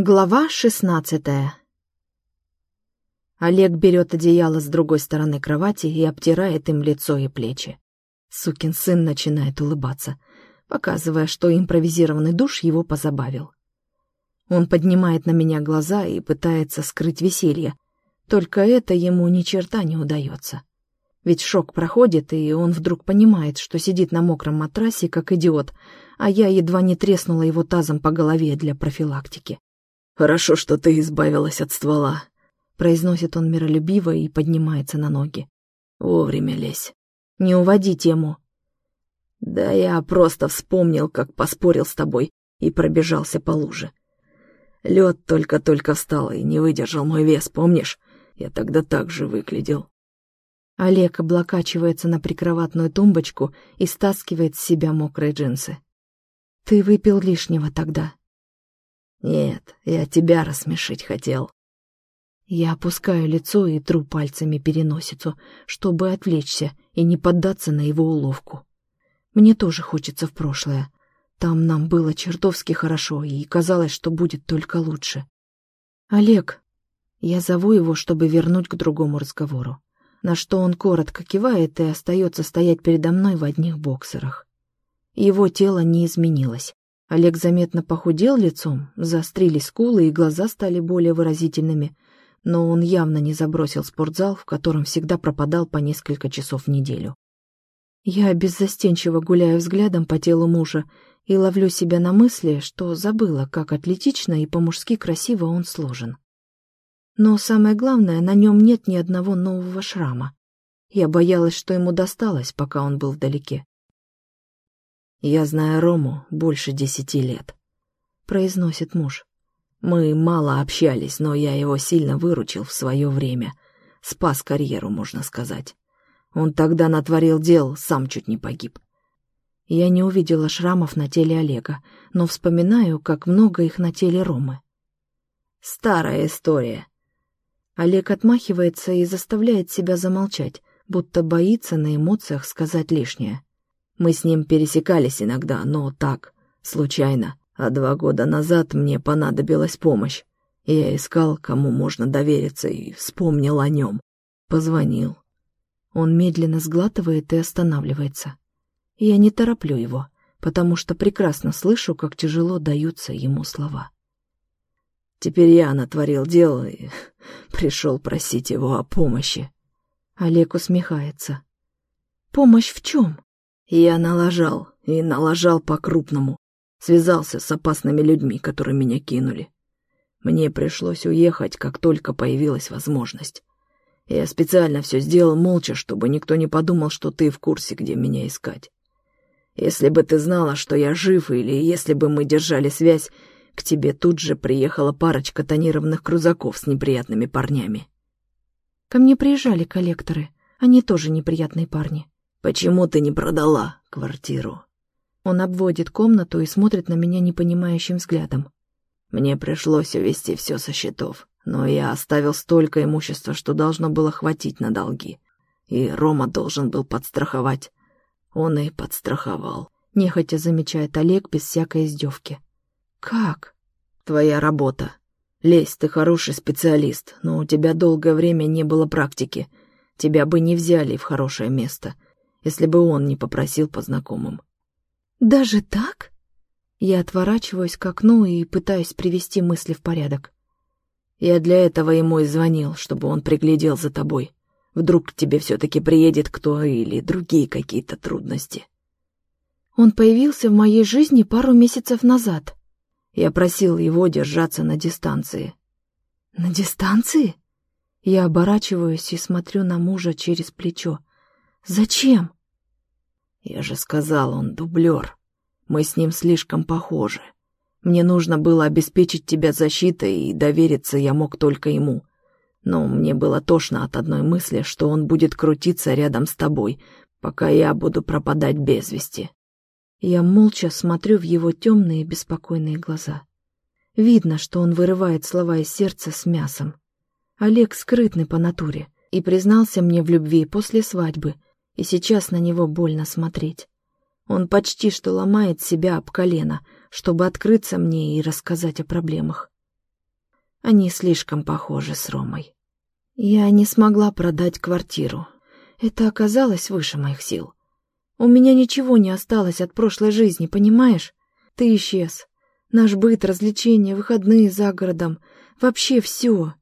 Глава шестнадцатая Олег берет одеяло с другой стороны кровати и обтирает им лицо и плечи. Сукин сын начинает улыбаться, показывая, что импровизированный душ его позабавил. Он поднимает на меня глаза и пытается скрыть веселье, только это ему ни черта не удается. Ведь шок проходит, и он вдруг понимает, что сидит на мокром матрасе, как идиот, а я едва не треснула его тазом по голове для профилактики. «Хорошо, что ты избавилась от ствола», — произносит он миролюбиво и поднимается на ноги. «Вовремя лезь. Не уводи тему». «Да я просто вспомнил, как поспорил с тобой и пробежался по луже. Лед только-только встал и не выдержал мой вес, помнишь? Я тогда так же выглядел». Олег облокачивается на прикроватную тумбочку и стаскивает с себя мокрые джинсы. «Ты выпил лишнего тогда», нет, я тебя рассмешить хотел. Я опускаю лицо и тру пальцами переносицу, чтобы отвлечься и не поддаться на его уловку. Мне тоже хочется в прошлое. Там нам было чертовски хорошо, и казалось, что будет только лучше. «Олег!» Я зову его, чтобы вернуть к другому разговору. На что он коротко кивает и остается стоять передо мной в одних боксерах. Его тело не изменилось. Олег заметно похудел лицом, заострились скулы и глаза стали более выразительными, но он явно не забросил спортзал, в котором всегда пропадал по несколько часов в неделю. Я беззастенчиво гуляю взглядом по телу мужа и ловлю себя на мысли, что забыла, как атлетично и по-мужски красиво он сложен. Но самое главное, на нем нет ни одного нового шрама. Я боялась, что ему досталось, пока он был вдалеке. «Я знаю Рому больше десяти лет», — произносит муж. «Мы мало общались, но я его сильно выручил в свое время. Спас карьеру, можно сказать. Он тогда натворил дел, сам чуть не погиб». Я не увидела шрамов на теле Олега, но вспоминаю, как много их на теле Ромы. «Старая история». Олег отмахивается и заставляет себя замолчать, будто боится на эмоциях сказать лишнее. Мы с ним пересекались иногда, но так, случайно. А два года назад мне понадобилась помощь. Я искал, кому можно довериться, и вспомнил о нем. Позвонил. Он медленно сглатывает и останавливается. Я не тороплю его, потому что прекрасно слышу, как тяжело даются ему слова. Теперь я натворил дело и пришел просить его о помощи. Олег усмехается. «Помощь в чем?» Я налажал, и налажал по-крупному. Связался с опасными людьми, которые меня кинули. Мне пришлось уехать, как только появилась возможность. Я специально все сделал молча, чтобы никто не подумал, что ты в курсе, где меня искать. Если бы ты знала, что я жив, или если бы мы держали связь, к тебе тут же приехала парочка тонированных крузаков с неприятными парнями. Ко мне приезжали коллекторы. Они тоже неприятные парни. Почему ты не продала квартиру?» Он обводит комнату и смотрит на меня непонимающим взглядом. «Мне пришлось увести все со счетов, но я оставил столько имущества, что должно было хватить на долги. И Рома должен был подстраховать. Он и подстраховал». Нехотя замечает Олег без всякой издевки. «Как?» «Твоя работа. Лезь, ты хороший специалист, но у тебя долгое время не было практики. Тебя бы не взяли в хорошее место» если бы он не попросил по знакомым. «Даже так?» Я отворачиваюсь к окну и пытаюсь привести мысли в порядок. Я для этого ему и звонил, чтобы он приглядел за тобой. Вдруг к тебе все-таки приедет кто или другие какие-то трудности. Он появился в моей жизни пару месяцев назад. Я просил его держаться на дистанции. На дистанции? Я оборачиваюсь и смотрю на мужа через плечо. Зачем? Я же сказал, он дублер. Мы с ним слишком похожи. Мне нужно было обеспечить тебя защитой, и довериться я мог только ему. Но мне было тошно от одной мысли, что он будет крутиться рядом с тобой, пока я буду пропадать без вести. Я молча смотрю в его темные беспокойные глаза. Видно, что он вырывает слова из сердца с мясом. Олег скрытный по натуре и признался мне в любви после свадьбы — и сейчас на него больно смотреть. Он почти что ломает себя об колено, чтобы открыться мне и рассказать о проблемах. Они слишком похожи с Ромой. Я не смогла продать квартиру. Это оказалось выше моих сил. У меня ничего не осталось от прошлой жизни, понимаешь? Ты исчез. Наш быт, развлечения, выходные за городом. Вообще все.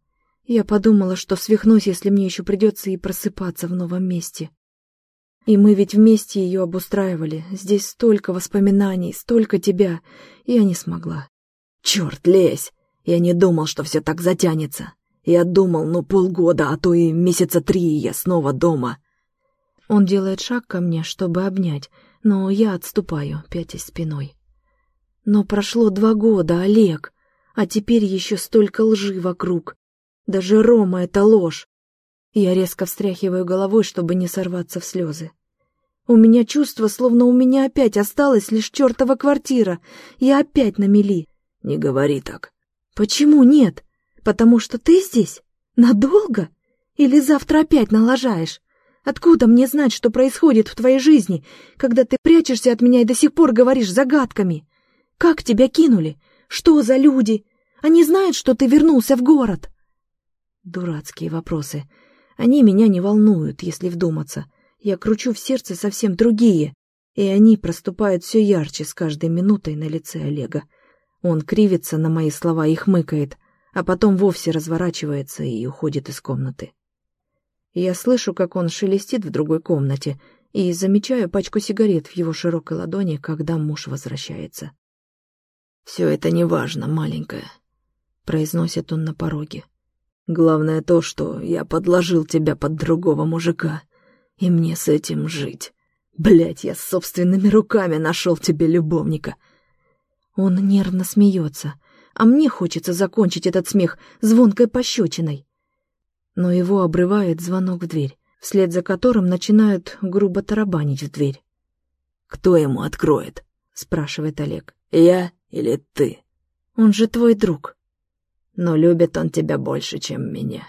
Я подумала, что свихнусь, если мне еще придется и просыпаться в новом месте. И мы ведь вместе ее обустраивали. Здесь столько воспоминаний, столько тебя. Я не смогла. Черт, лезь! Я не думал, что все так затянется. Я думал, ну полгода, а то и месяца три, и я снова дома. Он делает шаг ко мне, чтобы обнять, но я отступаю, пятясь спиной. Но прошло два года, Олег, а теперь еще столько лжи вокруг. Даже Рома — это ложь. Я резко встряхиваю головой, чтобы не сорваться в слезы. У меня чувство, словно у меня опять осталась лишь чертова квартира. Я опять на мели. Не говори так. Почему нет? Потому что ты здесь? Надолго? Или завтра опять налажаешь? Откуда мне знать, что происходит в твоей жизни, когда ты прячешься от меня и до сих пор говоришь загадками? Как тебя кинули? Что за люди? Они знают, что ты вернулся в город? Дурацкие вопросы. Они меня не волнуют, если вдуматься. Я кручу в сердце совсем другие, и они проступают все ярче с каждой минутой на лице Олега. Он кривится на мои слова и хмыкает, а потом вовсе разворачивается и уходит из комнаты. Я слышу, как он шелестит в другой комнате, и замечаю пачку сигарет в его широкой ладони, когда муж возвращается. «Все это не важно, маленькая», — произносит он на пороге. «Главное то, что я подложил тебя под другого мужика, и мне с этим жить. Блять, я собственными руками нашел тебе любовника». Он нервно смеется, а мне хочется закончить этот смех звонкой пощечиной. Но его обрывает звонок в дверь, вслед за которым начинают грубо тарабанить в дверь. «Кто ему откроет?» — спрашивает Олег. «Я или ты?» «Он же твой друг». «Но любит он тебя больше, чем меня».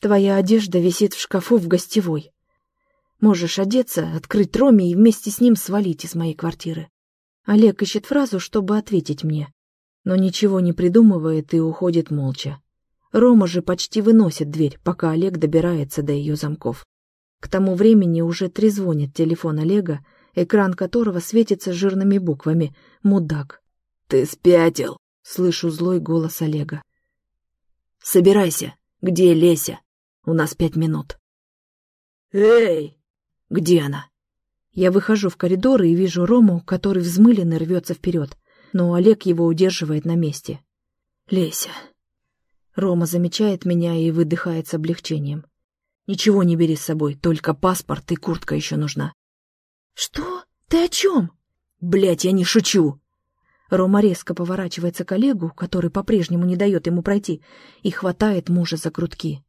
«Твоя одежда висит в шкафу в гостевой. Можешь одеться, открыть Роме и вместе с ним свалить из моей квартиры. Олег ищет фразу, чтобы ответить мне, но ничего не придумывает и уходит молча. Рома же почти выносит дверь, пока Олег добирается до ее замков. К тому времени уже трезвонит телефон Олега, экран которого светится жирными буквами «Мудак». «Ты спятил!» — слышу злой голос Олега. «Собирайся! Где Леся? У нас пять минут». «Эй! Где она?» Я выхожу в коридор и вижу Рому, который взмылен и рвется вперед, но Олег его удерживает на месте. «Леся!» Рома замечает меня и выдыхает с облегчением. «Ничего не бери с собой, только паспорт и куртка еще нужна». «Что? Ты о чем?» «Блядь, я не шучу!» Рома резко поворачивается к Олегу, который по-прежнему не дает ему пройти, и хватает мужа за грудки.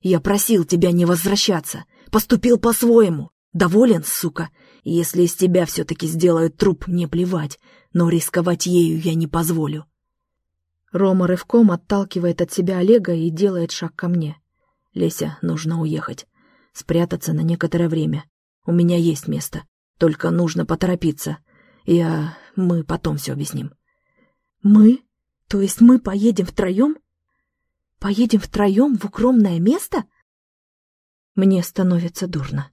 «Я просил тебя не возвращаться. Поступил по-своему. Доволен, сука? Если из тебя все-таки сделают труп, мне плевать, но рисковать ею я не позволю. Рома рывком отталкивает от себя Олега и делает шаг ко мне. «Леся, нужно уехать. Спрятаться на некоторое время. У меня есть место. Только нужно поторопиться. Я... Мы потом все объясним». «Мы? То есть мы поедем втроем? Поедем втроем в укромное место?» Мне становится дурно.